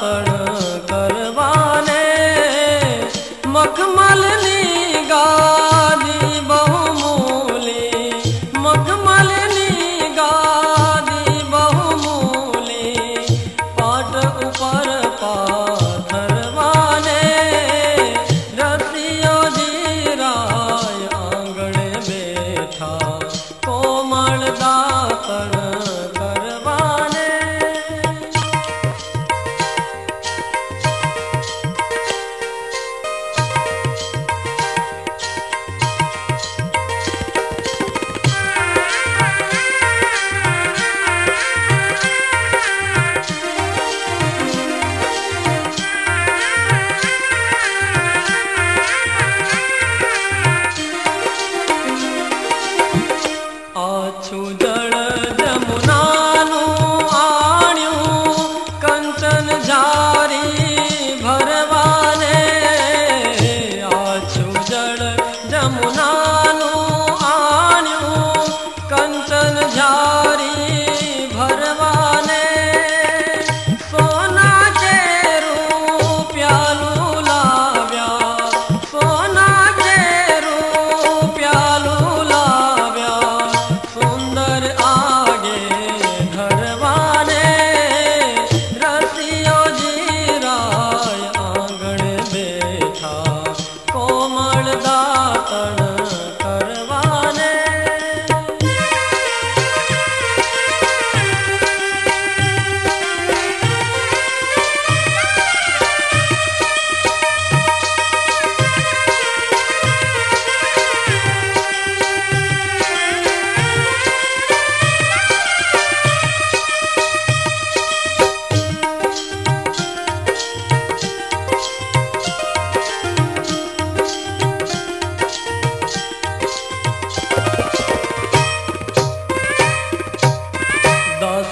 পাহাড়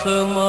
aklıma